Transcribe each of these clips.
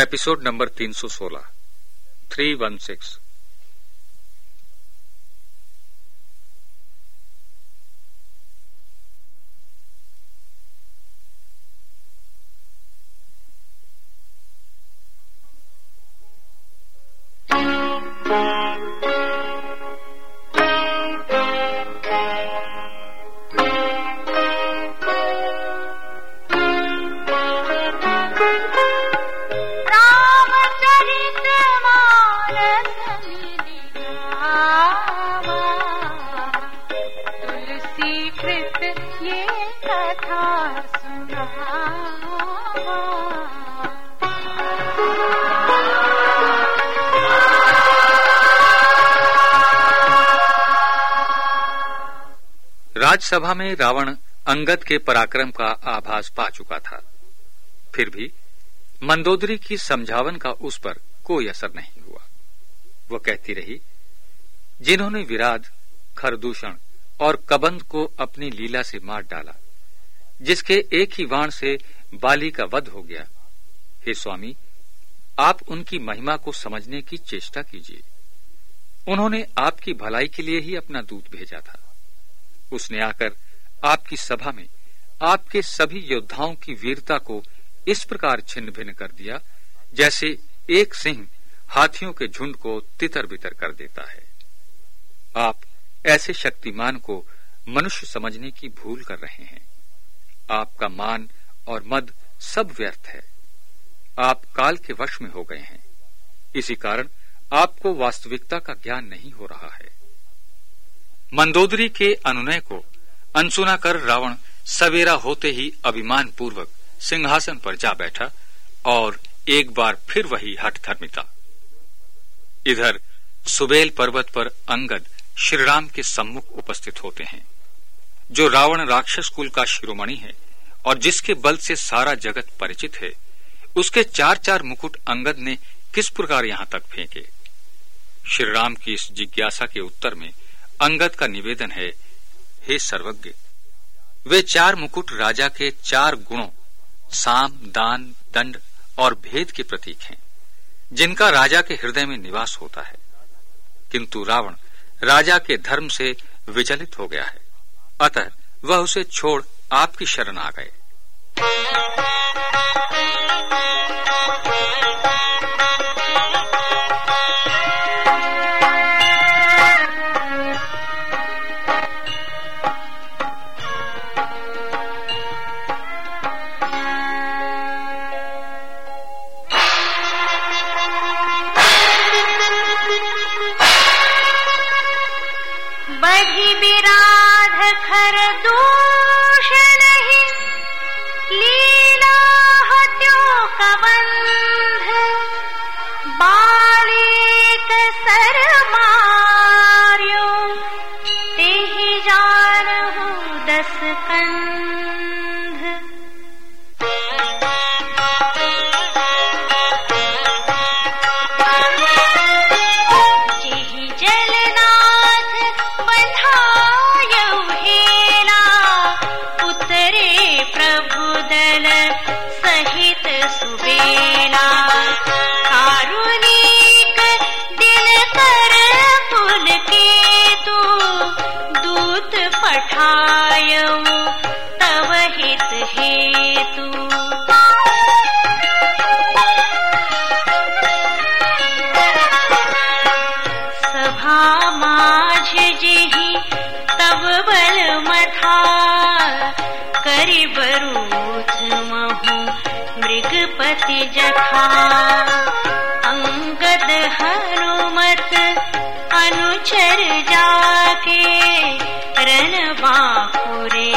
Episode number 316 316 Ramcharit राजसभा में रावण अंगद के पराक्रम का आभास पा चुका था। फिर भी मंदोदरी की समझावन का उस पर कोई असर नहीं हुआ। वह कहती रही, जिन्होंने विराध, खरदूषण और कबंद को अपनी लीला से मार डाला, जिसके एक ही वाण से बाली का वध हो गया, हे स्वामी, आप उनकी महिमा को समझने की चेष्टा कीजिए। उन्होंने आपकी भलाई के लिए ही अपना दूत भेजा था। उसने आकर आपकी सभा में आपके सभी योद्धाओं की वीरता को इस प्रकार छिन्न भिन्न कर दिया, जैसे एक सिंह हाथियों के झुंड को तितर बितर कर देता है। आप ऐसे शक्तिमान को मनुष्य समझने की भूल कर रहे हैं। आपका मान और मद सब व्यर्थ है। आप काल के वश में हो गए हैं। इसी कारण आपको वास्तविकता का ज्ञान नहीं हो रहा है। मंदोदरी के अनुनय को अनसुना कर रावण सवेरा होते ही अभिमान पूर्वक सिंहासन पर जा बैठा और एक बार फिर वही हठधर्मिता इधर सुबेल पर्वत पर अंगद श्रीराम के सम्मुख उपस्थित होते हैं, जो रावण राक्षस कुल का शिरोमणि है और जिसके बल से सारा जगत परिचित है, उसके चार चार मुकुट अंगद ने किस प्रकार यहाँ तक फेंके? श्रीराम की इस जिज्ञासा के उत्तर में अंगद का निवेदन है, हे सर्वज्ञ। वे चार मुकुट राजा के चार गुणों, साम, दान, दंड और भेद के प्रतीक हैं, जिनका राजा के हृदय में निवास होता है। किंतु रावण राजा के धर्म से विचलित हो गया है। अतः वह उसे छोड़ आपकी शरण आ गए। माझ जेहि तब बल मथा। करि महु मृगपति जखा अंगद हनुमत अनुचर जाके रन बाकुरे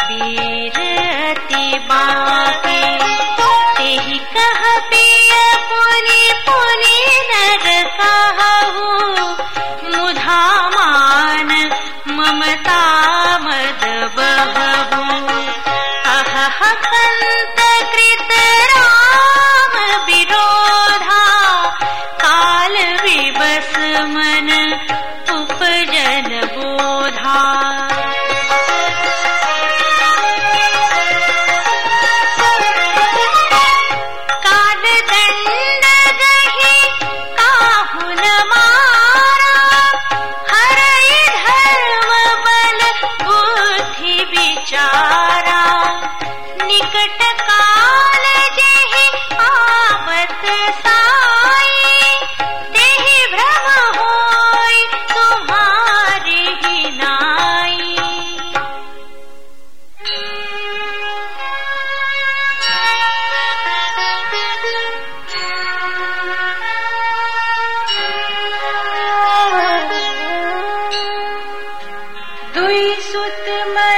वीर अति बाके। तेहि कह कंत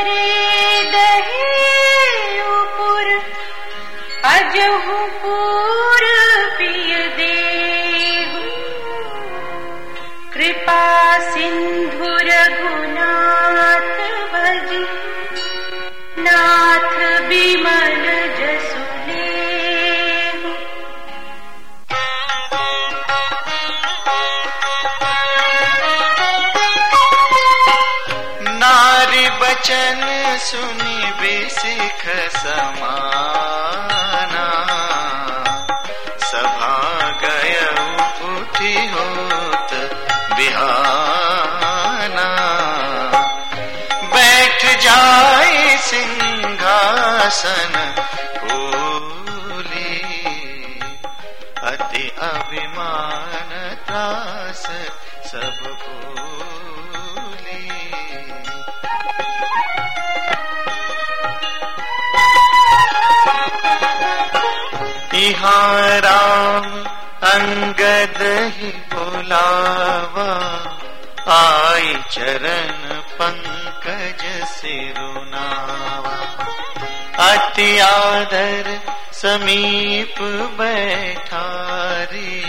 करे दहे उपुर अजहू नारी सुनी बिसिख समाना। सभा गय उठी होत बिहाना। बैठ जाए सिंहासन यहाँ अंगद ही बुलावा। आई चरण पंकज सिरुनावा। अति आदर समीप बैठारी,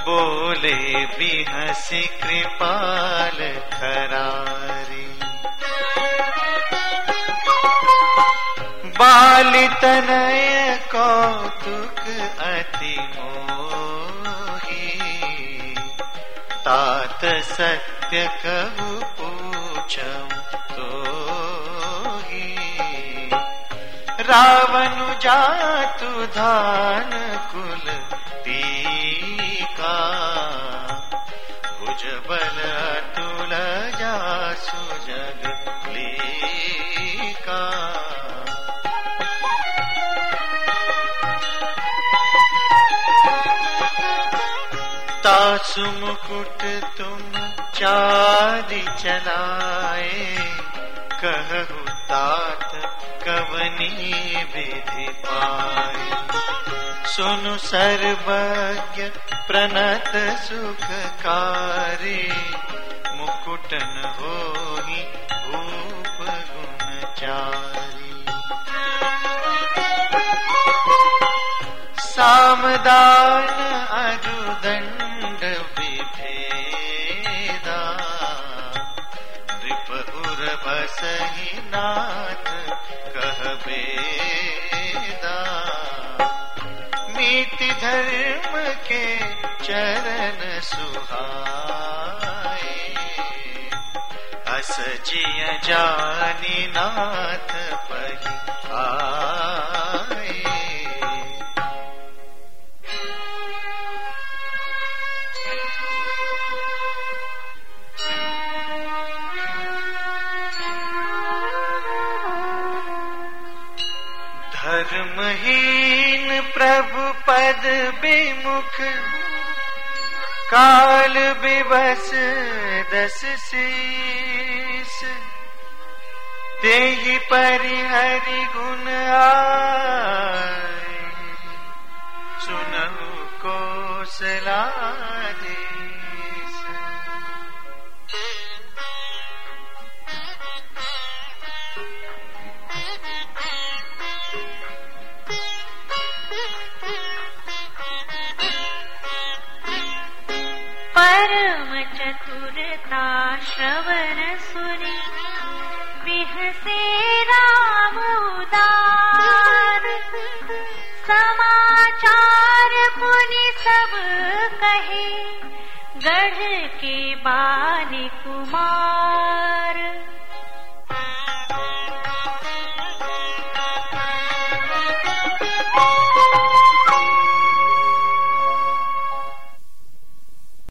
बोले बिहसी कृपाल खरारी। बाली तनय कौतुक अति मोही। तात सत्य कहु पूछम तो रावण जातु धान कुल टीका। भुज बल तासु मुकुट तुम चारि चलाए, कहु तात कवनी विधि पाए। सुनु सर्वज्ञ प्रणत सुखकारी मुकुटन होही भूप गुणचारी सामदान नाथ कहबेदा नीति धर्म के चरण सुहाए। अस जिय जानी नाथ पही आए। धर्महीन प्रभु पद विमुख काल विवश दस शीस तेहि परिहरि गुण आए सुनहु कोसलादेश श्रवण सुनि विहसे राम उदार समाचार पुनि सब कहे गढ़ के बाली कुमार